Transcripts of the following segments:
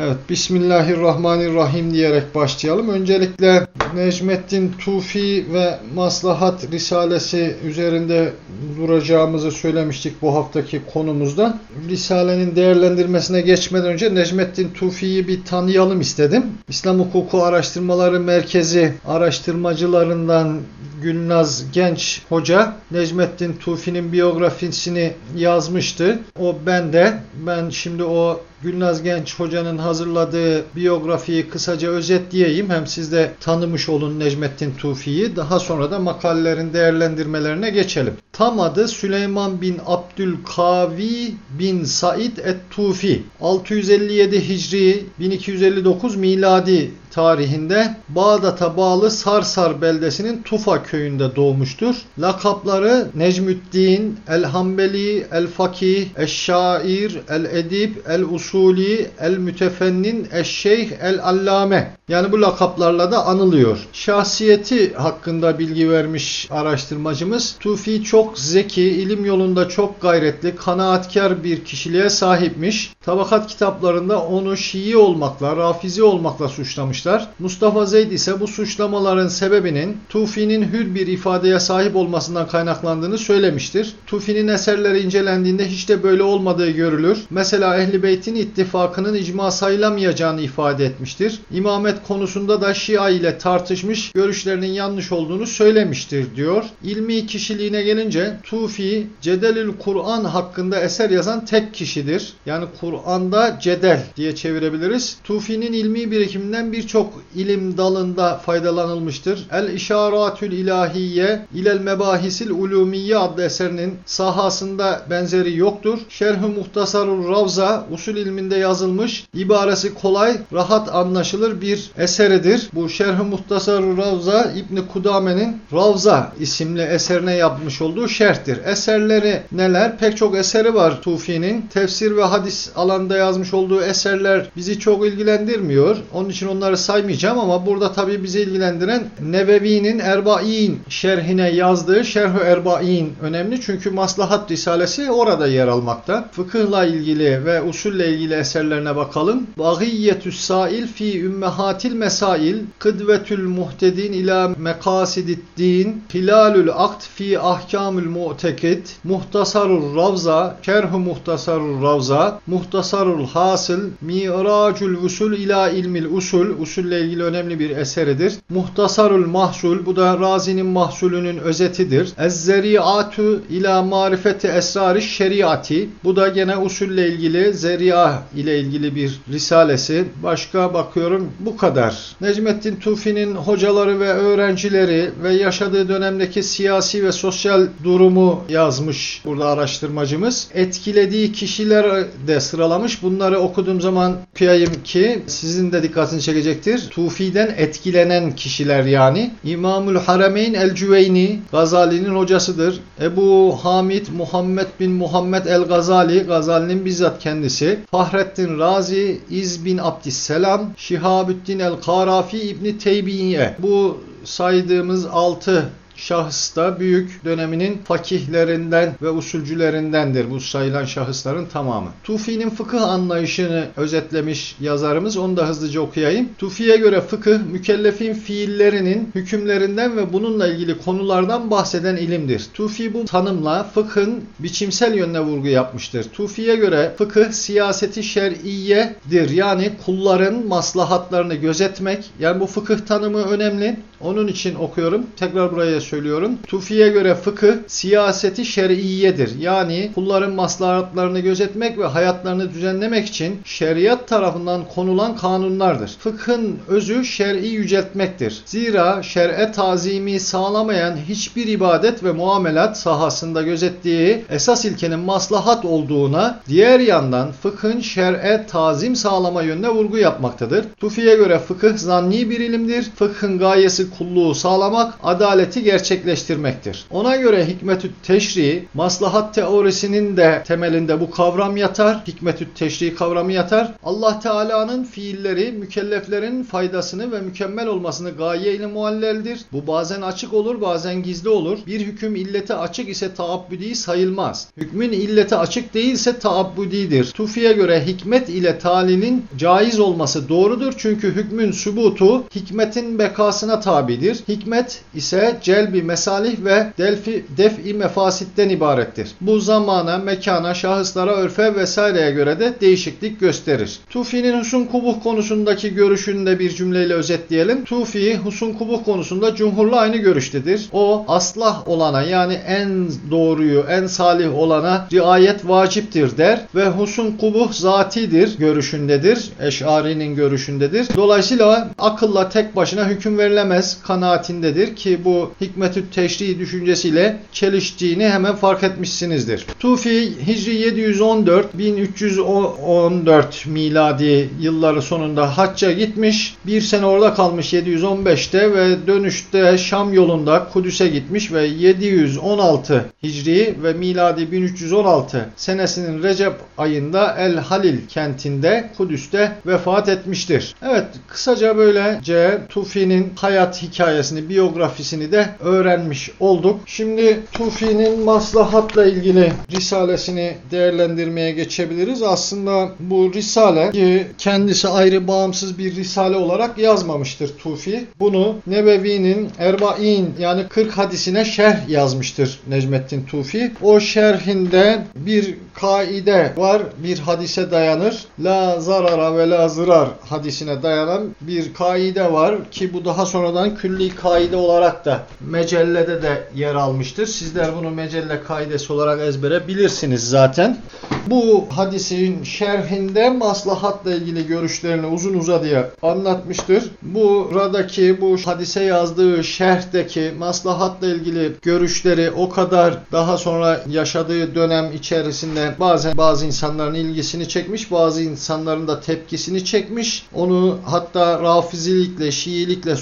Evet, Bismillahirrahmanirrahim diyerek başlayalım. Öncelikle Necmettin Tufi ve Maslahat Risalesi üzerinde duracağımızı söylemiştik bu haftaki konumuzda. Risalenin değerlendirmesine geçmeden önce Necmettin Tufi'yi bir tanıyalım istedim. İslam Hukuku Araştırmaları Merkezi araştırmacılarından Gülnaz Genç Hoca Necmettin Tufi'nin biyografisini yazmıştı. O ben de. Ben şimdi o Gülnaz Genç Hoca'nın hazırladığı biyografiyi kısaca özetleyeyim. Hem siz de tanımış olun Necmettin Tufi'yi. Daha sonra da makalelerin değerlendirmelerine geçelim. Tam adı Süleyman bin Abdülkavi bin Said et-Tufi. 657 Hicri 1259 miladi tarihinde Bağdat'a bağlı Sarsar beldesinin Tufa köyünde doğmuştur. Lakapları Necmüddin, El-Hambeli, El-Fakih, El-Şair, El-Edib, El-Usuli, El-Mütefennin, El-Şeyh, El-Allame. Yani bu lakaplarla da anılıyor. Şahsiyeti hakkında bilgi vermiş araştırmacımız. Tufi çok zeki, ilim yolunda çok gayretli, kanaatkar bir kişiliğe sahipmiş. Tabakat kitaplarında onu Şii olmakla, Rafizi olmakla suçlamışlar. Mustafa Zeyd ise bu suçlamaların sebebinin Tufi'nin hür bir ifadeye sahip olmasından kaynaklandığını söylemiştir. Tufi'nin eserleri incelendiğinde hiç de böyle olmadığı görülür. Mesela Ehli Beyt'in ittifakının icma sayılamayacağını ifade etmiştir. İmamet konusunda da Şia ile tartışmış, görüşlerinin yanlış olduğunu söylemiştir diyor. İlmi kişiliğine gelince Tufi, Cedelül Kur'an hakkında eser yazan tek kişidir. Yani Kur'an'da cedel diye çevirebiliriz. Tufi'nin ilmi birikiminden birçok ilim dalında faydalanılmıştır. El İşaratül İlahiye ilel Mebahisil Ulumiye adlı eserinin sahasında benzeri yoktur. Şerh-ü Muhtasarul Ravza usul ilminde yazılmış, ibaresi kolay, rahat anlaşılır bir eseridir. Bu Şerh-ü Muhtasarul Ravza İbni Kudame'nin Ravza isimli eserine yapmış olduğu şerhtir. Eserleri neler? Pek çok eseri var Tufi'nin. Tefsir ve hadis alanda yazmış olduğu eserler bizi çok ilgilendirmiyor. Onun için onları saymayacağım ama burada tabii bizi ilgilendiren Nevevi'nin Erba'in şerhine yazdığı Şerh-ü Erba'in önemli. Çünkü Maslahat Risalesi orada yer almakta. Fıkıhla ilgili ve usulle ilgili eserlerine bakalım. Bagiyyetü's Sail fi Ümmehatil Mesail Kıdvetül Muhtedin ila Mekasidid Din Hilalül Akt fi Ahkamül Mu'tekid Muhtasarul Ravza Şerh-ü Muhtasarul Ravza Muhtasarul Hasıl Mi'racül Usul ila ilmil usul usulle ilgili önemli bir eseridir. Muhtasarul Mahsul bu da Razi'nin mahsulünün özetidir. Ez-Zeri'atu ila marifeti esrari şeriati bu da gene usulle ilgili zeri'a ile ilgili bir risalesi. Başka bakıyorum bu kadar. Necmettin Tufi'nin hocaları ve öğrencileri ve yaşadığı dönemdeki siyasi ve sosyal durumu yazmış burada araştırmacımız. Etkilediği kişiler de sıralamış. Bunları okuduğum zaman okuyayım ki sizin de dikkatini çekecektir. Tufi'den etkilenen kişiler yani. İmamül Harameyn el-Cüveyni Gazali'nin hocasıdır. Ebu Hamid Muhammed bin Muhammed el-Gazali Gazali'nin bizzat kendisi. Fahrettin Razi İz bin Abdüsselam Şihabüddin el-Karafi İbni Teybiye. Bu saydığımız 6 şahıs da büyük döneminin fakihlerinden ve usulcülerindendir bu sayılan şahısların tamamı. Tufi'nin fıkıh anlayışını özetlemiş yazarımız. Onu da hızlıca okuyayım. Tufi'ye göre fıkıh mükellefin fiillerinin hükümlerinden ve bununla ilgili konulardan bahseden ilimdir. Tufi bu tanımla fıkhın biçimsel yönüne vurgu yapmıştır. Tufi'ye göre fıkıh siyaseti şer'iyedir. Yani kulların maslahatlarını gözetmek. Yani bu fıkıh tanımı önemli. Onun için okuyorum. Tekrar buraya söylüyorum. Tufi'ye göre fıkıh siyaseti şer'iyedir. Yani kulların maslahatlarını gözetmek ve hayatlarını düzenlemek için şeriat tarafından konulan kanunlardır. Fıkhın özü şer'i yüceltmektir. Zira şer'e tazimi sağlamayan hiçbir ibadet ve muamelat sahasında gözettiği esas ilkenin maslahat olduğuna diğer yandan fıkhın şer'e tazim sağlama yönüne vurgu yapmaktadır. Tufi'ye göre fıkıh zanni bir ilimdir. Fıkhın gayesi ihlassı kulluğu sağlamak, adaleti gerçekleştirmektir. Ona göre hikmetü teşri, maslahat teorisinin de temelinde bu kavram yatar. Hikmetü teşri kavramı yatar. Allah Teala'nın fiilleri mükelleflerin faydasını ve mükemmel olmasını gaye ile mualleldir. Bu bazen açık olur, bazen gizli olur. Bir hüküm illete açık ise taabbüdi sayılmaz. Hükmün illete açık değilse taabbüdidir. Tufi'ye göre hikmet ile talinin caiz olması doğrudur. Çünkü hükmün sübutu hikmetin bekasına tabidir. Hikmet ise celbi mesalih ve delfi, def'i mefasitten ibarettir. Bu zamana, mekana, şahıslara, örfe vesaireye göre de değişiklik gösterir. Tufi'nin husun kubuh konusundaki görüşünü de bir cümleyle özetleyelim. Tufi husun kubuh konusunda cumhurla aynı görüştedir. O aslah olana yani en doğruyu, en salih olana riayet vaciptir der ve husun kubuh zatidir görüşündedir. Eş'ari'nin görüşündedir. Dolayısıyla akılla tek başına hüküm verilemez kanaatindedir ki bu hikmetü teşri düşüncesiyle çeliştiğini hemen fark etmişsinizdir. Tufi Hicri 714 1314 miladi yılları sonunda hacca gitmiş. Bir sene orada kalmış 715'te ve dönüşte Şam yolunda Kudüs'e gitmiş ve 716 Hicri ve miladi 1316 senesinin Recep ayında El Halil kentinde Kudüs'te vefat etmiştir. Evet kısaca böylece Tufi'nin hayat hikayesini, biyografisini de öğrenmiş olduk. Şimdi Tufi'nin maslahatla ilgili risalesini değerlendirmeye geçebiliriz. Aslında bu risale ki kendisi ayrı bağımsız bir risale olarak yazmamıştır Tufi. Bunu Nebevi'nin Erba'in yani 40 hadisine şerh yazmıştır Necmettin Tufi. O şerhinde bir kaide var, bir hadise dayanır. La zarara ve la zırar hadisine dayanan bir kaide var ki bu daha sonradan külli kaide olarak da mecellede de yer almıştır. Sizler bunu mecelle kaidesi olarak ezbere bilirsiniz zaten. Bu hadisin şerhinde maslahatla ilgili görüşlerini uzun uzadıya anlatmıştır. Buradaki bu hadise yazdığı şerhteki maslahatla ilgili görüşleri o kadar daha sonra yaşadığı dönem içerisinde bazen bazı insanların ilgisini çekmiş, bazı insanların da tepkisini çekmiş. Onu hatta rafizilikle, şiilikle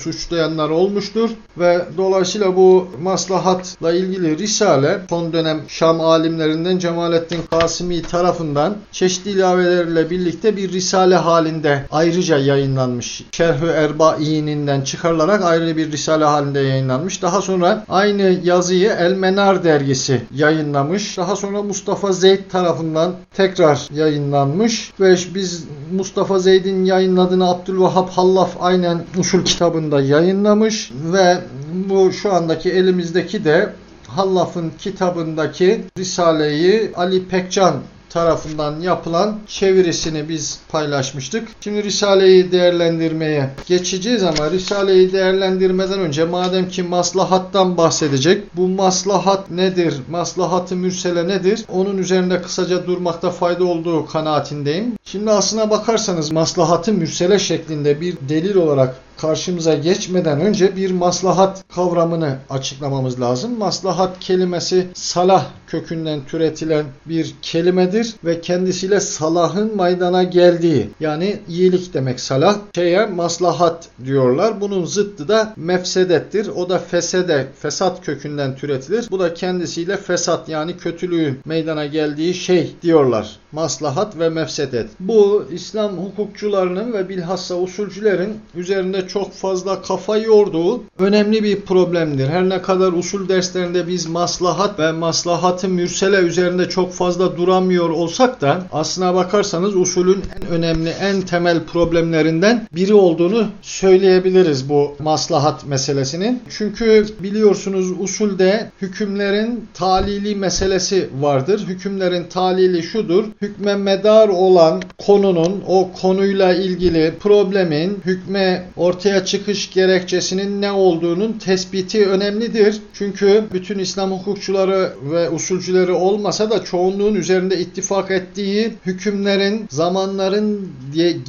suçlayanlar olmuştur ve dolayısıyla bu maslahatla ilgili risale son dönem Şam alimlerinden Cemalettin Kasimi tarafından çeşitli ilavelerle birlikte bir risale halinde ayrıca yayınlanmış. Şerh-ü Erba'ininden çıkarılarak ayrı bir risale halinde yayınlanmış. Daha sonra aynı yazıyı El Menar dergisi yayınlamış. Daha sonra Mustafa Zeyd tarafından tekrar yayınlanmış ve biz Mustafa Zeyd'in yayınladığını Abdülvahhab Hallaf aynen usul kitabında yayınlamış ve bu şu andaki elimizdeki de Hallaf'ın kitabındaki Risale'yi Ali Pekcan tarafından yapılan çevirisini biz paylaşmıştık. Şimdi Risale'yi değerlendirmeye geçeceğiz ama Risale'yi değerlendirmeden önce madem ki maslahattan bahsedecek, bu maslahat nedir, maslahatı mürsele nedir, onun üzerinde kısaca durmakta fayda olduğu kanaatindeyim. Şimdi aslına bakarsanız maslahatı mürsele şeklinde bir delil olarak karşımıza geçmeden önce bir maslahat kavramını açıklamamız lazım. Maslahat kelimesi salah kökünden türetilen bir kelimedir ve kendisiyle salahın maydana geldiği yani iyilik demek salah. Şeye maslahat diyorlar. Bunun zıttı da mefsedettir. O da fesede, fesat kökünden türetilir. Bu da kendisiyle fesat yani kötülüğün meydana geldiği şey diyorlar. Maslahat ve mefsedet. Bu İslam hukukçularının ve bilhassa usulcülerin üzerinde çok fazla kafa yorduğu önemli bir problemdir. Her ne kadar usul derslerinde biz maslahat ve maslahatı mürsele üzerinde çok fazla duramıyor olsak da aslına bakarsanız usulün en önemli, en temel problemlerinden biri olduğunu söyleyebiliriz bu maslahat meselesinin. Çünkü biliyorsunuz usulde hükümlerin talili meselesi vardır. Hükümlerin talili şudur. Hükme medar olan konunun o konuyla ilgili problemin hükme ortaya çıkış gerekçesinin ne olduğunun tespiti önemlidir. Çünkü bütün İslam hukukçuları ve usulcüleri olmasa da çoğunluğun üzerinde ittifak ettiği hükümlerin zamanların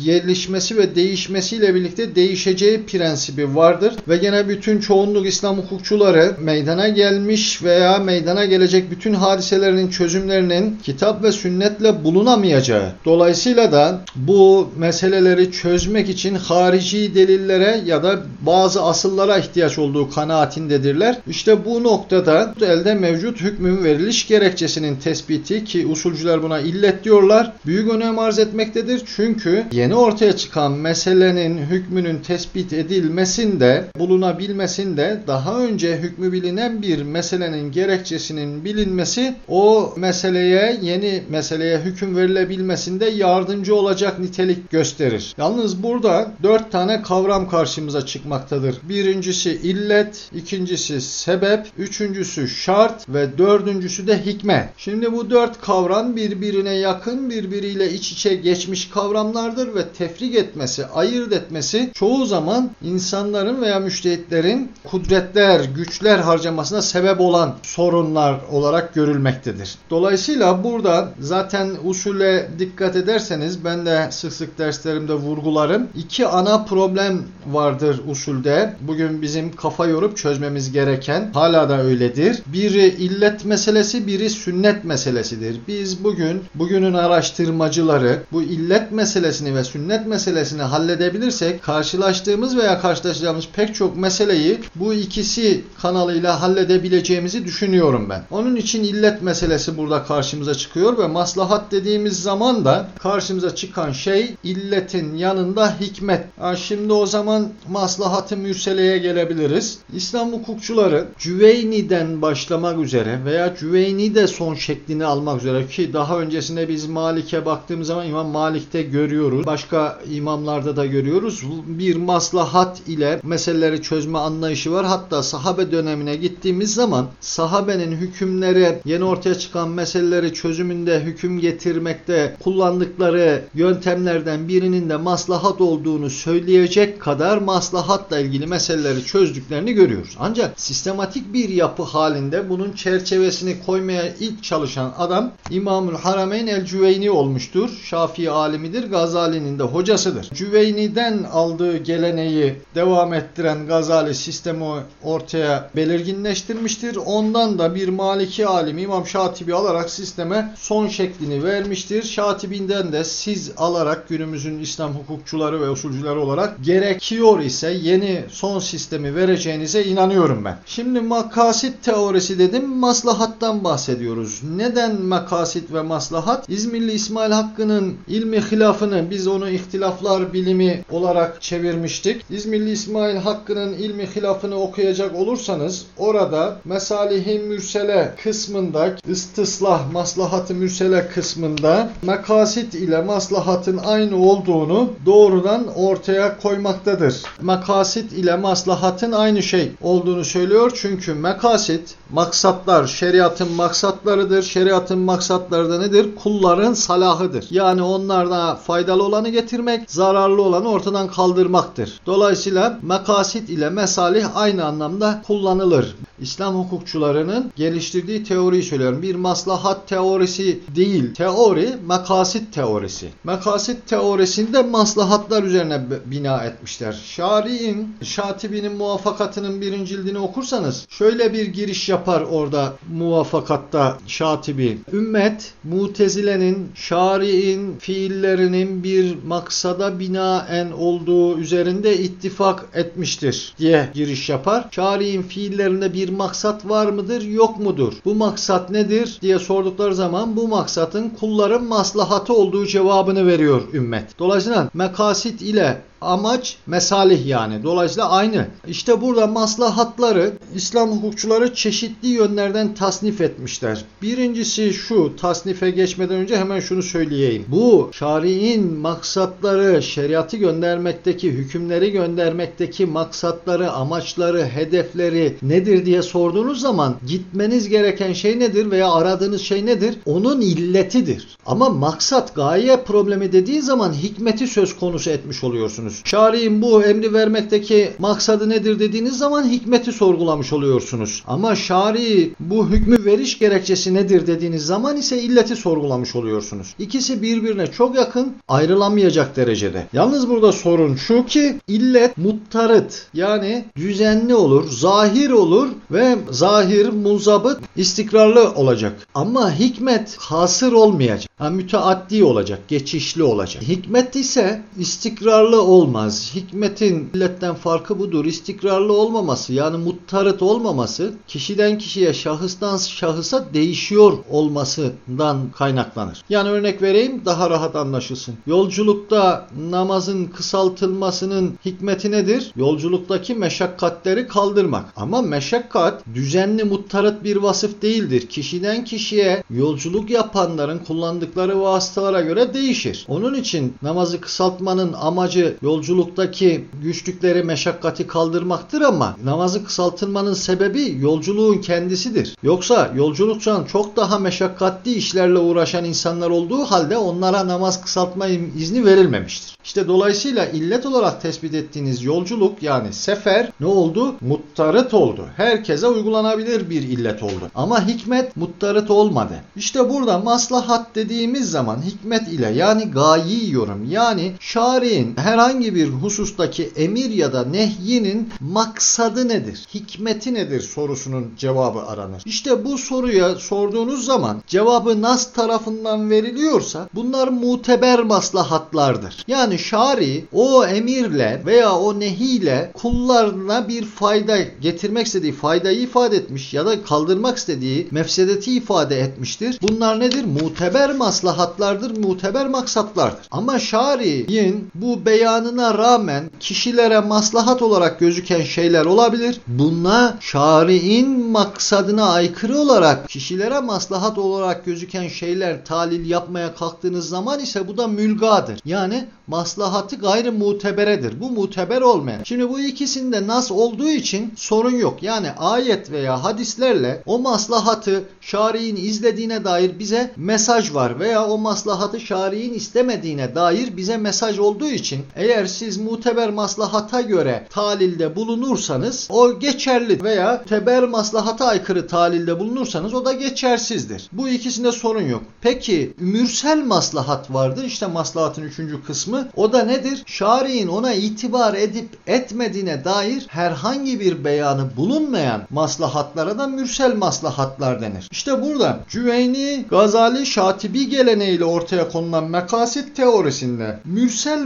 gelişmesi ve değişmesiyle birlikte değişeceği prensibi vardır. Ve gene bütün çoğunluk İslam hukukçuları meydana gelmiş veya meydana gelecek bütün hadiselerinin çözümlerinin kitap ve sünnetle bulunamayacağı. Dolayısıyla da bu meseleleri çözmek için harici deliller delillere ya da bazı asıllara ihtiyaç olduğu kanaatindedirler. İşte bu noktada elde mevcut hükmün veriliş gerekçesinin tespiti ki usulcüler buna illet diyorlar. Büyük önem arz etmektedir. Çünkü yeni ortaya çıkan meselenin hükmünün tespit edilmesinde, bulunabilmesinde daha önce hükmü bilinen bir meselenin gerekçesinin bilinmesi o meseleye, yeni meseleye hüküm verilebilmesinde yardımcı olacak nitelik gösterir. Yalnız burada dört tane kavram karşımıza çıkmaktadır. Birincisi illet, ikincisi sebep, üçüncüsü şart ve dördüncüsü de hikmet. Şimdi bu dört kavram birbirine yakın, birbiriyle iç içe geçmiş kavramlardır ve tefrik etmesi, ayırt etmesi çoğu zaman insanların veya müştehitlerin kudretler, güçler harcamasına sebep olan sorunlar olarak görülmektedir. Dolayısıyla burada zaten usule dikkat ederseniz ben de sık sık derslerimde vurgularım. İki ana problem vardır usulde. Bugün bizim kafa yorup çözmemiz gereken hala da öyledir. Biri illet meselesi, biri sünnet meselesidir. Biz bugün bugünün araştırmacıları bu illet meselesini ve sünnet meselesini halledebilirsek karşılaştığımız veya karşılaşacağımız pek çok meseleyi bu ikisi kanalıyla halledebileceğimizi düşünüyorum ben. Onun için illet meselesi burada karşımıza çıkıyor ve maslahat dediğimiz zaman da karşımıza çıkan şey illetin yanında hikmet. Ha, şimdi o zaman maslahat-ı mürseleye gelebiliriz. İslam hukukçuları Cüveyni'den başlamak üzere veya Cüveyni de son şeklini almak üzere ki daha öncesinde biz Malik'e baktığımız zaman İmam Malik'te görüyoruz. Başka imamlarda da görüyoruz. Bir maslahat ile meseleleri çözme anlayışı var. Hatta sahabe dönemine gittiğimiz zaman sahabenin hükümleri yeni ortaya çıkan meseleleri çözümünde hüküm getirmekte kullandıkları yöntemlerden birinin de maslahat olduğunu söyleyecek kadar maslahatla ilgili meseleleri çözdüklerini görüyoruz. Ancak sistematik bir yapı halinde bunun çerçevesini koymaya ilk çalışan adam İmamül Harameyn el-Cüveyni olmuştur. Şafii alimidir. Gazali'nin de hocasıdır. Cüveyni'den aldığı geleneği devam ettiren Gazali sistemi ortaya belirginleştirmiştir. Ondan da bir Maliki alimi İmam Şatibi alarak sisteme son şeklini vermiştir. Şatibinden de siz alarak günümüzün İslam hukukçuları ve usulcüleri olarak gerekiyor ise yeni son sistemi vereceğinize inanıyorum ben. Şimdi makasit teorisi dedim. Maslahattan bahsediyoruz. Neden makasit ve maslahat? İzmirli İsmail Hakkı'nın ilmi hilafını biz onu ihtilaflar bilimi olarak çevirmiştik. İzmirli İsmail Hakkı'nın ilmi hilafını okuyacak olursanız orada Mesalihi Mürsele kısmında istislah maslahatı mürsele kısmında makasit ile maslahatın aynı olduğunu doğrudan ortaya koymaktadır. Makasit ile maslahatın aynı şey olduğunu söylüyor. Çünkü makasit maksatlar şeriatın maksatlarıdır. Şeriatın maksatları da nedir? Kulların salahıdır. Yani onlarda faydalı olanı getirmek, zararlı olanı ortadan kaldırmaktır. Dolayısıyla makasit ile mesalih aynı anlamda kullanılır. İslam hukukçularının geliştirdiği teoriyi söylüyorum. Bir maslahat teorisi değil. Teori makasit teorisi. Makasit teorisinde maslahatlar üzerine bina etmişler. Şari'in, Şatibi'nin muvaffakatının birinci cildini okursanız şöyle bir giriş yapar orada muvaffakatta Şatibi. Ümmet, Mutezile'nin, Şari'in fiillerinin bir maksada binaen olduğu üzerinde ittifak etmiştir diye giriş yapar. Şari'in fiillerinde bir maksat var mıdır, yok mudur? Bu maksat nedir diye sordukları zaman bu maksatın kulların maslahatı olduğu cevabını veriyor ümmet. Dolayısıyla mekasit ile amaç mesalih yani. Dolayısıyla aynı. İşte burada maslahatları İslam hukukçuları çeşitli yönlerden tasnif etmişler. Birincisi şu tasnife geçmeden önce hemen şunu söyleyeyim. Bu şari'in maksatları, şeriatı göndermekteki, hükümleri göndermekteki maksatları, amaçları, hedefleri nedir diye sorduğunuz zaman gitmeniz gereken şey nedir veya aradığınız şey nedir? Onun illetidir. Ama maksat, gaye problemi dediği zaman hikmeti söz konusu etmiş oluyorsunuz oluyorsunuz. Şari'in bu emri vermekteki maksadı nedir dediğiniz zaman hikmeti sorgulamış oluyorsunuz. Ama şari bu hükmü veriş gerekçesi nedir dediğiniz zaman ise illeti sorgulamış oluyorsunuz. İkisi birbirine çok yakın ayrılamayacak derecede. Yalnız burada sorun şu ki illet muttarıt yani düzenli olur, zahir olur ve zahir, munzabıt, istikrarlı olacak. Ama hikmet hasır olmayacak. Ha, müteaddi olacak, geçişli olacak. Hikmet ise istikrarlı olmaz. Hikmetin milletten farkı budur. İstikrarlı olmaması yani muttarıt olmaması kişiden kişiye, şahıstan şahısa değişiyor olmasından kaynaklanır. Yani örnek vereyim daha rahat anlaşılsın. Yolculukta namazın kısaltılmasının hikmeti nedir? Yolculuktaki meşakkatleri kaldırmak. Ama meşakkat düzenli muttarıt bir vasıf değildir. Kişiden kişiye yolculuk yapanların kullandıkları vasıtalara göre değişir. Onun için namazı kısaltmanın amacı yolculuktaki güçlükleri, meşakkati kaldırmaktır ama namazı kısaltılmanın sebebi yolculuğun kendisidir. Yoksa yolculukçudan çok daha meşakkatli işlerle uğraşan insanlar olduğu halde onlara namaz kısaltma izni verilmemiştir. İşte dolayısıyla illet olarak tespit ettiğiniz yolculuk yani sefer ne oldu? Muttarıt oldu. Herkese uygulanabilir bir illet oldu. Ama hikmet muttarıt olmadı. İşte burada maslahat dediğimiz zaman hikmet ile yani gayi yorum yani şari'in herhangi bir husustaki emir ya da nehyinin maksadı nedir? Hikmeti nedir sorusunun cevabı aranır. İşte bu soruya sorduğunuz zaman cevabı nas tarafından veriliyorsa bunlar muteber maslahatlardır. Yani şari o emirle veya o nehiyle kullarına bir fayda getirmek istediği faydayı ifade etmiş ya da kaldırmak istediği mefsedeti ifade etmiştir. Bunlar nedir? Muteber maslahatlardır, muteber maksatlardır. Ama şari'in bu beyanına rağmen kişilere maslahat olarak gözüken şeyler olabilir. Buna şari'in maksadına aykırı olarak kişilere maslahat olarak gözüken şeyler talil yapmaya kalktığınız zaman ise bu da mülgadır. Yani maslahatı gayrı muteberedir. Bu muteber olmayan. Şimdi bu ikisinde nas olduğu için sorun yok. Yani ayet veya hadislerle o maslahatı şari'in izlediğine dair bize mesaj var veya o maslahatı şari'in istemediğine dair bize mesaj olduğu için eğer siz muteber maslahata göre talilde bulunursanız o geçerli veya teber maslahata aykırı talilde bulunursanız o da geçersizdir. Bu ikisinde sorun yok. Peki mürsel maslahat vardır. İşte maslahatın üçüncü kısmı. O da nedir? Şari'in ona itibar edip etmediğine dair herhangi bir beyanı bulunmayan maslahatlara da mürsel maslahatlar denir. İşte burada Cüveyni, Gazali, Şatibi geleneğiyle ortaya konulan mekasit teorisinde mürsel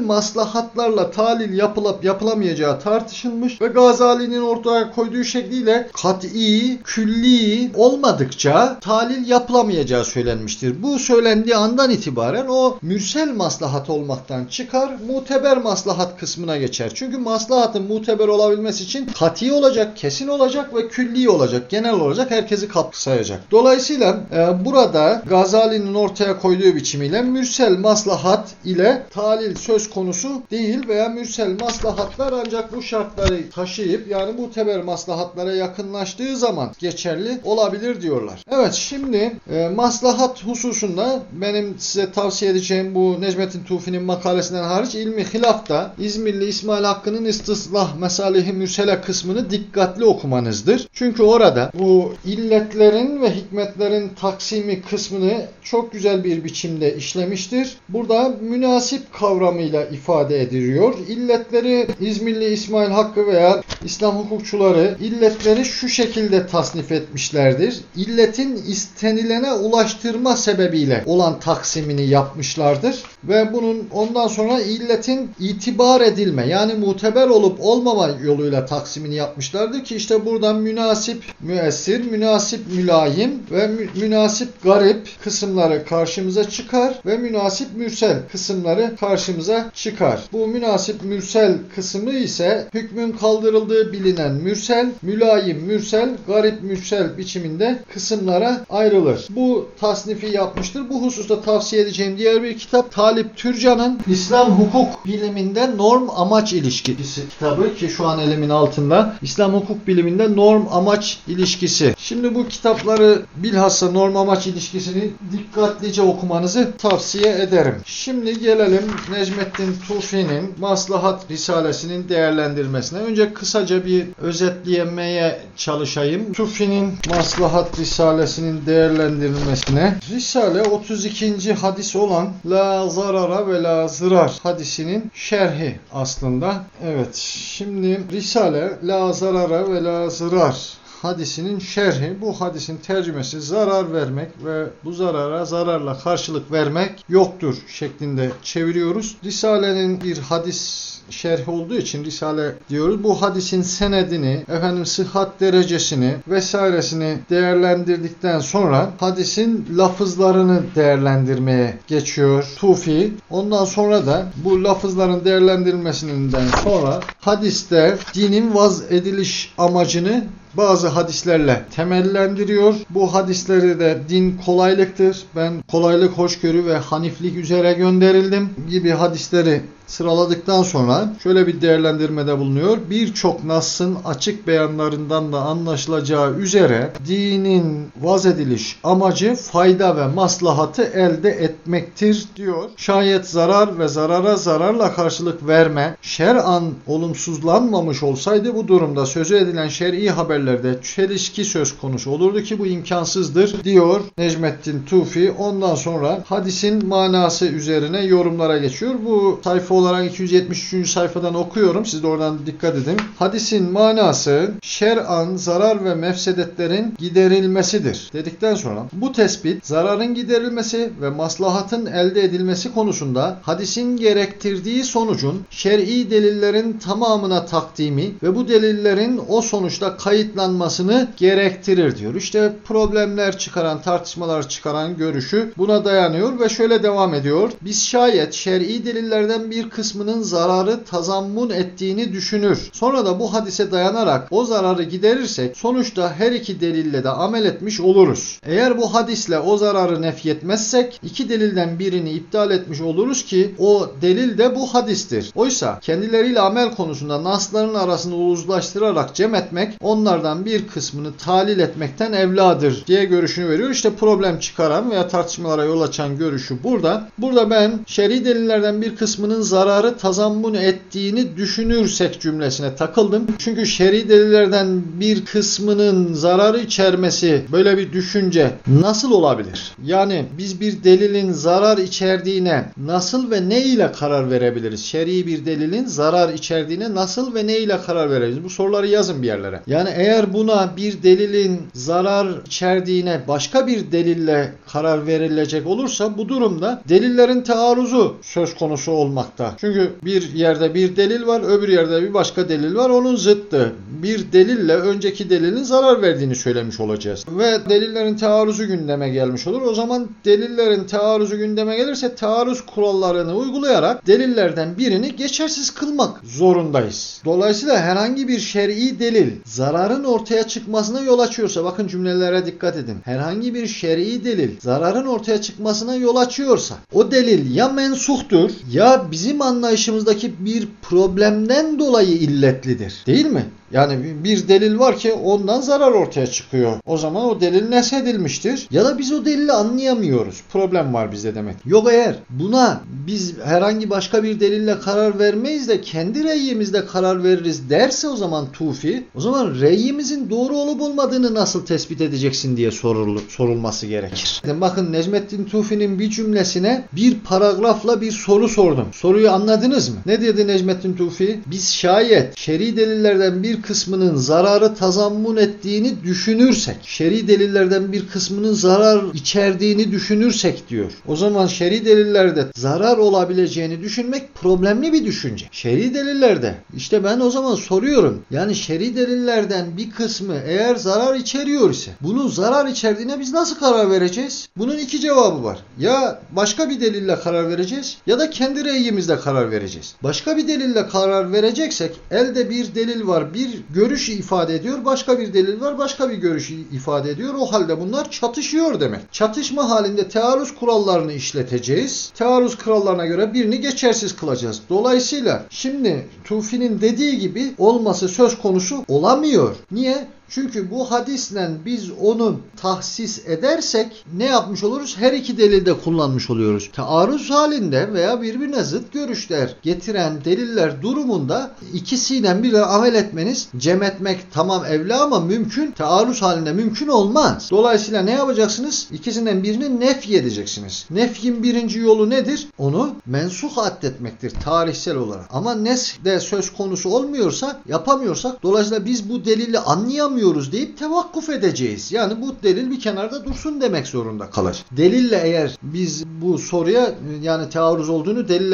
maslahatlarla talil yapılıp yapılamayacağı tartışılmış ve Gazali'nin ortaya koyduğu şekliyle kat'i, külli olmadıkça talil yapılamayacağı söylenmiştir. Bu söylendiği andan itibaren o mürsel maslahat olmaktan çıkar, muteber maslahat kısmına geçer. Çünkü maslahatın muteber olabilmesi için kat'i olacak, kesin olacak ve külli olacak, genel olacak, herkesi kapsayacak. Dolayısıyla e, burada Gazali'nin ortaya koyduğu biçimiyle mürsel maslahat ile talil söz konusu değil veya mürsel maslahatlar ancak bu şartları taşıyıp yani muteber maslahatlara yakınlaştığı zaman geçerli olabilir diyorlar. Evet şimdi e, maslahat hususunda benim size tavsiye edeceğim bu Necmettin Tufi'nin makalesinden hariç ilmi hilafta İzmirli İsmail Hakkı'nın istislah mesalihi mürsele kısmını dikkatli okumanızdır. Çünkü orada bu illetlerin ve hikmetlerin taksimi kısmını çok güzel bir biçimde işlemiştir. Burada münasip kavramıyla ifade ediliyor. İlletleri İzmirli İsmail Hakkı veya İslam hukukçuları illetleri şu şekilde tasnif etmişlerdir. İlletin istenilene ulaştırma sebebiyle olan taksimini yapmışlardır ve bunun ondan sonra illetin itibar edilme yani muteber olup olmama yoluyla taksimini yapmışlardır ki işte buradan münasip müessir, münasip mülayim ve mü münasip garip kısımları karşımıza çıkar ve münasip mürsel kısımları karşımıza çıkar. Bu münasip mürsel kısmı ise hükmün kaldırıldığı bilinen mürsel, mülayim mürsel, garip mürsel biçiminde kısımlara ayrılır. Bu tasnifi yapmıştır. Bu hususta tavsiye edeceğim diğer bir kitap Talip Türcan'ın İslam hukuk biliminde norm amaç ilişkisi kitabı ki şu an elimin altında. İslam hukuk biliminde norm amaç ilişkisi. Şimdi bu kitapları bilhassa norm amaç ilişkisini dikkatlice okumanızı tavsiye ederim. Şimdi gelelim Necmettin Tufi'nin Maslahat Risalesinin değerlendirmesine. Önce kısaca bir özetleyemeye çalışayım. Tufi'nin Maslahat Risalesinin değerlendirilmesine. Risale 32. hadis olan La zarara ve la zırar hadisinin şerhi aslında. Evet şimdi Risale La zarara ve la zırar hadisinin şerhi. Bu hadisin tercümesi zarar vermek ve bu zarara zararla karşılık vermek yoktur şeklinde çeviriyoruz. Risale'nin bir hadis şerhi olduğu için Risale diyoruz. Bu hadisin senedini, efendim sıhhat derecesini vesairesini değerlendirdikten sonra hadisin lafızlarını değerlendirmeye geçiyor Tufi. Ondan sonra da bu lafızların değerlendirilmesinden sonra hadiste dinin vaz ediliş amacını bazı hadislerle temellendiriyor. Bu hadisleri de din kolaylıktır. Ben kolaylık, hoşgörü ve haniflik üzere gönderildim gibi hadisleri sıraladıktan sonra şöyle bir değerlendirmede bulunuyor. Birçok Nas'ın açık beyanlarından da anlaşılacağı üzere dinin vaz ediliş amacı fayda ve maslahatı elde etmektir diyor. Şayet zarar ve zarara zararla karşılık verme şer'an olumsuzlanmamış olsaydı bu durumda sözü edilen şer'i haberlerde çelişki söz konusu olurdu ki bu imkansızdır diyor Necmettin Tufi. Ondan sonra hadisin manası üzerine yorumlara geçiyor. Bu sayfa olarak 273. sayfadan okuyorum. Siz de oradan dikkat edin. Hadisin manası şer'an zarar ve mefsedetlerin giderilmesidir. Dedikten sonra bu tespit zararın giderilmesi ve maslahatın elde edilmesi konusunda hadisin gerektirdiği sonucun şer'i delillerin tamamına takdimi ve bu delillerin o sonuçta kayıtlanmasını gerektirir diyor. İşte problemler çıkaran, tartışmalar çıkaran görüşü buna dayanıyor ve şöyle devam ediyor. Biz şayet şer'i delillerden bir kısmının zararı tazammun ettiğini düşünür. Sonra da bu hadise dayanarak o zararı giderirsek sonuçta her iki delille de amel etmiş oluruz. Eğer bu hadisle o zararı nefyetmezsek iki delilden birini iptal etmiş oluruz ki o delil de bu hadistir. Oysa kendileriyle amel konusunda nasların arasını uzlaştırarak cem etmek onlardan bir kısmını talil etmekten evladır diye görüşünü veriyor. İşte problem çıkaran veya tartışmalara yol açan görüşü burada. Burada ben şer'i delillerden bir kısmının zararı tazammun ettiğini düşünürsek cümlesine takıldım. Çünkü şer'i delillerden bir kısmının zararı içermesi böyle bir düşünce nasıl olabilir? Yani biz bir delilin zarar içerdiğine nasıl ve ne ile karar verebiliriz? Şer'i bir delilin zarar içerdiğine nasıl ve ne ile karar verebiliriz? Bu soruları yazın bir yerlere. Yani eğer buna bir delilin zarar içerdiğine başka bir delille karar verilecek olursa bu durumda delillerin taarruzu söz konusu olmakta. Çünkü bir yerde bir delil var, öbür yerde bir başka delil var. Onun zıttı. Bir delille önceki delilin zarar verdiğini söylemiş olacağız. Ve delillerin taarruzu gündeme gelmiş olur. O zaman delillerin taarruzu gündeme gelirse taarruz kurallarını uygulayarak delillerden birini geçersiz kılmak zorundayız. Dolayısıyla herhangi bir şer'i delil zararın ortaya çıkmasına yol açıyorsa bakın cümlelere dikkat edin. Herhangi bir şer'i delil zararın ortaya çıkmasına yol açıyorsa o delil ya mensuhtur ya bizim anlayışımızdaki bir problemden dolayı illetlidir. Değil mi? Yani bir delil var ki ondan zarar ortaya çıkıyor. O zaman o delil neshedilmiştir. Ya da biz o delili anlayamıyoruz. Problem var bizde demek. Yok eğer buna biz herhangi başka bir delille karar vermeyiz de kendi reyimizde karar veririz derse o zaman Tufi, o zaman reyimizin doğru olup olmadığını nasıl tespit edeceksin diye sorul sorulması gerekir. Bakın Necmettin Tufi'nin bir cümlesine bir paragrafla bir soru sordum. Soruyu anladınız mı? Ne dedi Necmettin Tufi? Biz şayet şer'i delillerden bir kısmının zararı tazammun ettiğini düşünürsek, şer'i delillerden bir kısmının zarar içerdiğini düşünürsek diyor. O zaman şer'i delillerde zarar olabileceğini düşünmek problemli bir düşünce. Şer'i delillerde işte ben o zaman soruyorum. Yani şer'i delillerden bir kısmı eğer zarar içeriyor ise bunun zarar içerdiğine biz nasıl karar vereceğiz? Bunun iki cevabı var. Ya başka bir delille karar vereceğiz ya da kendi reyimizle karar vereceğiz. Başka bir delille karar vereceksek elde bir delil var, bir görüş ifade ediyor, başka bir delil var, başka bir görüş ifade ediyor. O halde bunlar çatışıyor demek. Çatışma halinde tearruz kurallarını işleteceğiz. Tearruz kurallarına göre birini geçersiz kılacağız. Dolayısıyla şimdi Tufi'nin dediği gibi olması söz konusu olamıyor. Niye? Çünkü bu hadisle biz onu tahsis edersek ne yapmış oluruz? Her iki delilde kullanmış oluyoruz. Taarruz halinde veya birbirine zıt görüşler getiren deliller durumunda ikisiyle bir amel etmeniz cem etmek tamam evla ama mümkün. Taarruz halinde mümkün olmaz. Dolayısıyla ne yapacaksınız? İkisinden birini nefy edeceksiniz. Nefyin birinci yolu nedir? Onu mensuh addetmektir tarihsel olarak. Ama nes de söz konusu olmuyorsa yapamıyorsak dolayısıyla biz bu delili anlayamıyoruz bulamıyoruz deyip tevakkuf edeceğiz. Yani bu delil bir kenarda dursun demek zorunda kalır. Delille eğer biz bu soruya yani taarruz olduğunu delille.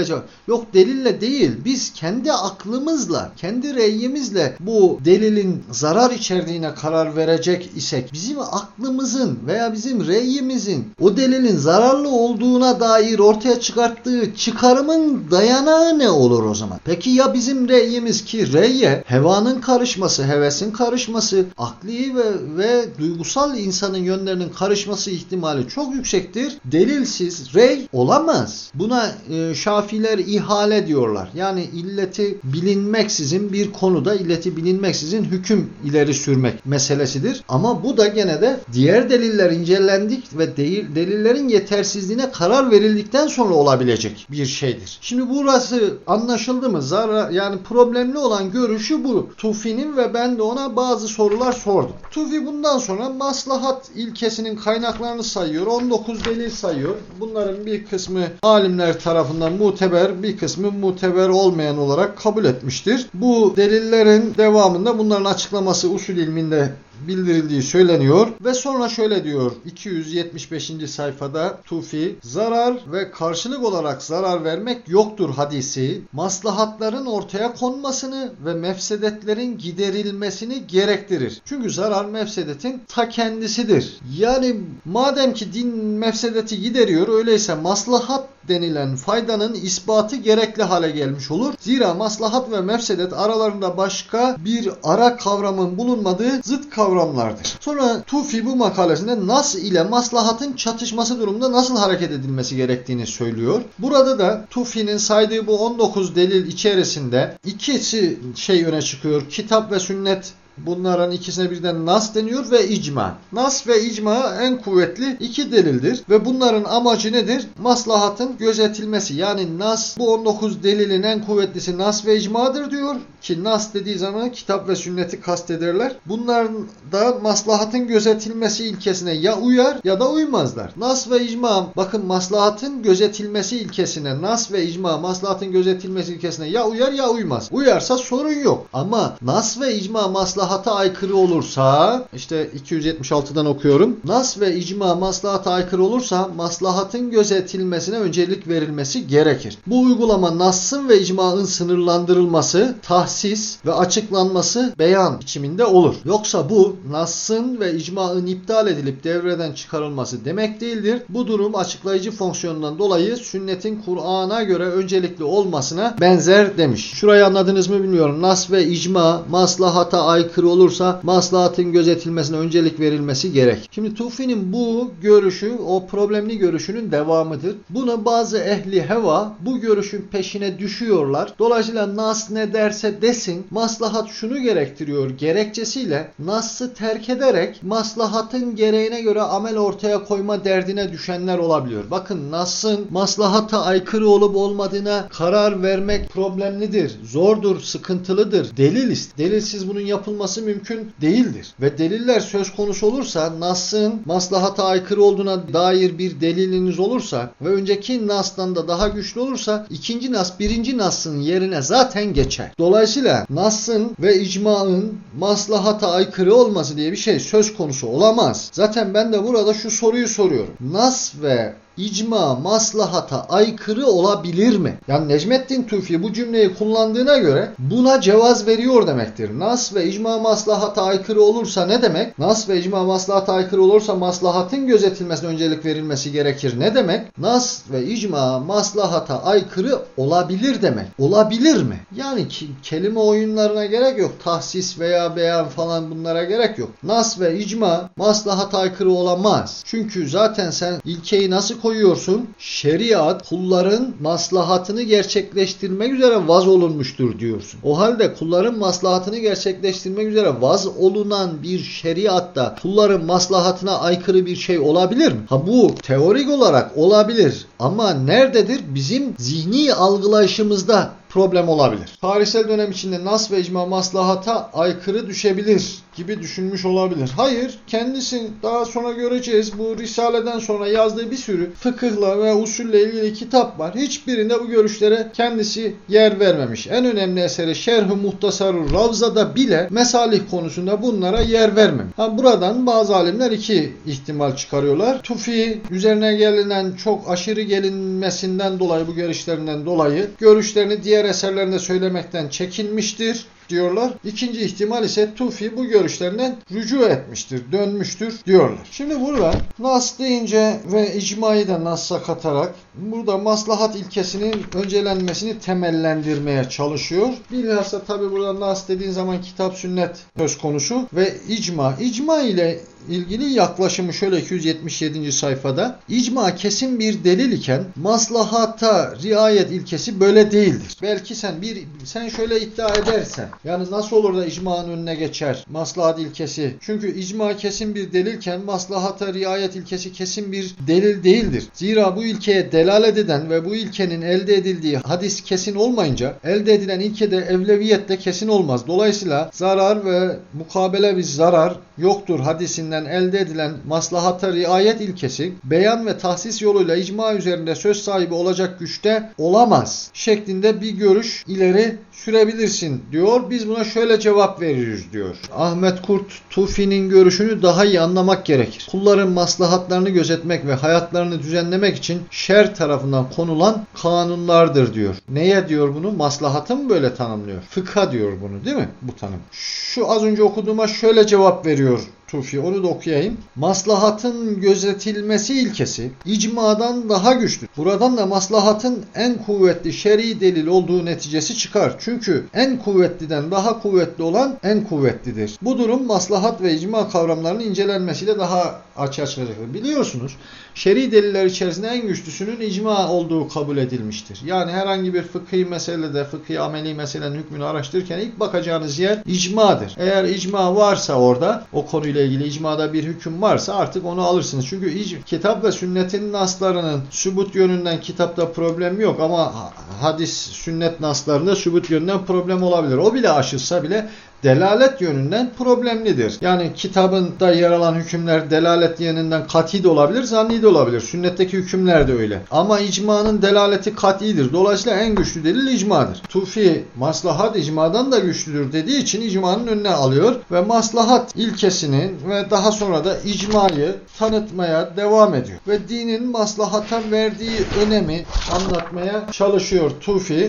Yok delille değil. Biz kendi aklımızla, kendi reyimizle bu delilin zarar içerdiğine karar verecek isek bizim aklımızın veya bizim reyimizin o delilin zararlı olduğuna dair ortaya çıkarttığı çıkarımın dayanağı ne olur o zaman? Peki ya bizim reyimiz ki reye hevanın karışması, hevesin karışması, akli ve, ve duygusal insanın yönlerinin karışması ihtimali çok yüksektir. Delilsiz rey olamaz. Buna e, şafiler ihale diyorlar. Yani illeti bilinmeksizin bir konuda illeti bilinmeksizin hüküm ileri sürmek meselesidir. Ama bu da gene de diğer deliller incelendik ve değil, delillerin yetersizliğine karar verildikten sonra olabilecek bir şeydir. Şimdi burası anlaşıldı mı? Zarar, yani problemli olan görüşü bu. Tufi'nin ve ben de ona bazı sorular sordum. Tufi bundan sonra maslahat ilkesinin kaynaklarını sayıyor. 19 delil sayıyor. Bunların bir kısmı alimler tarafından muteber, bir kısmı muteber olmayan olarak kabul etmiştir. Bu delillerin devamında bunların açıklaması usul ilminde bildirildiği söyleniyor ve sonra şöyle diyor 275. sayfada Tufi zarar ve karşılık olarak zarar vermek yoktur hadisi maslahatların ortaya konmasını ve mefsedetlerin giderilmesini gerektirir. Çünkü zarar mefsedetin ta kendisidir. Yani madem ki din mefsedeti gideriyor öyleyse maslahat denilen faydanın ispatı gerekli hale gelmiş olur. Zira maslahat ve mefsedet aralarında başka bir ara kavramın bulunmadığı zıt kavramlardır. Sonra Tufi bu makalesinde nas ile maslahatın çatışması durumunda nasıl hareket edilmesi gerektiğini söylüyor. Burada da Tufi'nin saydığı bu 19 delil içerisinde ikisi şey öne çıkıyor. Kitap ve sünnet Bunların ikisine birden nas deniyor ve icma. Nas ve icma en kuvvetli iki delildir ve bunların amacı nedir? Maslahatın gözetilmesi. Yani nas bu 19 delilin en kuvvetlisi nas ve icmadır diyor ki nas dediği zaman kitap ve sünneti kastederler. Bunların da maslahatın gözetilmesi ilkesine ya uyar ya da uymazlar. Nas ve icma bakın maslahatın gözetilmesi ilkesine nas ve icma maslahatın gözetilmesi ilkesine ya uyar ya uymaz. Uyarsa sorun yok. Ama nas ve icma maslahata aykırı olursa işte 276'dan okuyorum. Nas ve icma maslahata aykırı olursa maslahatın gözetilmesine öncelik verilmesi gerekir. Bu uygulama nasın ve icmanın sınırlandırılması, tahsis ve açıklanması beyan biçiminde olur. Yoksa bu Nas'ın ve icmanın iptal edilip devreden çıkarılması demek değildir. Bu durum açıklayıcı fonksiyonundan dolayı sünnetin Kur'an'a göre öncelikli olmasına benzer demiş. Şurayı anladınız mı bilmiyorum. Nas ve icma maslahata aykırı olursa maslahatın gözetilmesine öncelik verilmesi gerek. Şimdi Tufi'nin bu görüşü o problemli görüşünün devamıdır. Bunu bazı ehli heva bu görüşün peşine düşüyorlar. Dolayısıyla Nas ne derse desin maslahat şunu gerektiriyor gerekçesiyle Nas'ı terk ederek maslahatın gereğine göre amel ortaya koyma derdine düşenler olabiliyor. Bakın Nas'ın maslahata aykırı olup olmadığına karar vermek problemlidir. Zordur, sıkıntılıdır. Delil ist. Delilsiz bunun yapılması mümkün değildir. Ve deliller söz konusu olursa Nas'ın maslahata aykırı olduğuna dair bir deliliniz olursa ve önceki Nas'tan da daha güçlü olursa ikinci Nas birinci Nas'ın yerine zaten geçer. Dolayısıyla Nas'ın ve icmanın maslahata aykırı olması diye bir şey söz konusu olamaz. Zaten ben de burada şu soruyu soruyorum. Nas ve icma maslahata aykırı olabilir mi? Yani Necmettin Tufi bu cümleyi kullandığına göre buna cevaz veriyor demektir. Nas ve icma maslahata aykırı olursa ne demek? Nas ve icma maslahata aykırı olursa maslahatın gözetilmesine öncelik verilmesi gerekir. Ne demek? Nas ve icma maslahata aykırı olabilir demek. Olabilir mi? Yani ki, kelime oyunlarına gerek yok. Tahsis veya beyan falan bunlara gerek yok. Nas ve icma maslahata aykırı olamaz. Çünkü zaten sen ilkeyi nasıl koyuyorsun? Şeriat kulların maslahatını gerçekleştirmek üzere vaz olunmuştur diyorsun. O halde kulların maslahatını gerçekleştirmek üzere vaz olunan bir şeriatta kulların maslahatına aykırı bir şey olabilir mi? Ha bu teorik olarak olabilir ama nerededir? Bizim zihni algılayışımızda problem olabilir. Tarihsel dönem içinde nas ve icma maslahata aykırı düşebilir gibi düşünmüş olabilir. Hayır, kendisi daha sonra göreceğiz. Bu Risale'den sonra yazdığı bir sürü fıkıhla ve usulle ilgili kitap var. Hiçbirinde bu görüşlere kendisi yer vermemiş. En önemli eseri Şerh-i Muhtasarı Ravza'da bile mesalih konusunda bunlara yer vermemiş. Ha, buradan bazı alimler iki ihtimal çıkarıyorlar. Tufi üzerine gelinen çok aşırı gelinmesinden dolayı bu görüşlerinden dolayı görüşlerini diğer eserlerinde söylemekten çekinmiştir diyorlar. İkinci ihtimal ise Tufi bu görüşlerinden rücu etmiştir, dönmüştür diyorlar. Şimdi burada Nas deyince ve icmayı da Nas'a katarak burada maslahat ilkesinin öncelenmesini temellendirmeye çalışıyor. Bilhassa tabi burada Nas dediğin zaman kitap sünnet söz konusu ve icma. İcma ile ilgili yaklaşımı şöyle 277. sayfada. İcma kesin bir delil iken maslahata riayet ilkesi böyle değildir. Belki sen bir sen şöyle iddia edersen yani nasıl olur da icmanın önüne geçer maslahat ilkesi? Çünkü icma kesin bir delilken maslahata riayet ilkesi kesin bir delil değildir. Zira bu ilkeye delalet eden ve bu ilkenin elde edildiği hadis kesin olmayınca elde edilen ilke de evleviyet de kesin olmaz. Dolayısıyla zarar ve mukabele bir zarar yoktur hadisinden elde edilen maslahata riayet ilkesi beyan ve tahsis yoluyla icma üzerinde söz sahibi olacak güçte olamaz şeklinde bir görüş ileri sürebilirsin diyor. Biz buna şöyle cevap veririz diyor. Ahmet Kurt Tufi'nin görüşünü daha iyi anlamak gerekir. Kulların maslahatlarını gözetmek ve hayatlarını düzenlemek için şer tarafından konulan kanunlardır diyor. Neye diyor bunu? Maslahatı mı böyle tanımlıyor? Fıkha diyor bunu değil mi? Bu tanım. Şu az önce okuduğuma şöyle cevap veriyor Tufi onu da okuyayım. Maslahatın gözetilmesi ilkesi icmadan daha güçlü. Buradan da maslahatın en kuvvetli şer'i delil olduğu neticesi çıkar. Çünkü en kuvvetliden daha kuvvetli olan en kuvvetlidir. Bu durum maslahat ve icma kavramlarının incelenmesiyle daha açığa çıkacaktır. Biliyorsunuz şer'i deliller içerisinde en güçlüsünün icma olduğu kabul edilmiştir. Yani herhangi bir fıkhi meselede, fıkhi ameli meselenin hükmünü araştırırken ilk bakacağınız yer icmadır. Eğer icma varsa orada o konuyla ilgili icmada bir hüküm varsa artık onu alırsınız. Çünkü kitap ve sünnetin naslarının sübut yönünden kitapta problem yok ama hadis sünnet naslarında sübut yönünden problem olabilir. O bile aşılsa bile delalet yönünden problemlidir. Yani kitabında yer alan hükümler delalet yönünden kat'i de olabilir, zanni de olabilir. Sünnetteki hükümler de öyle. Ama icmanın delaleti kat'idir. Dolayısıyla en güçlü delil icmadır. Tufi maslahat icmadan da güçlüdür dediği için icmanın önüne alıyor ve maslahat ilkesinin ve daha sonra da icmayı tanıtmaya devam ediyor. Ve dinin maslahata verdiği önemi anlatmaya çalışıyor Tufi.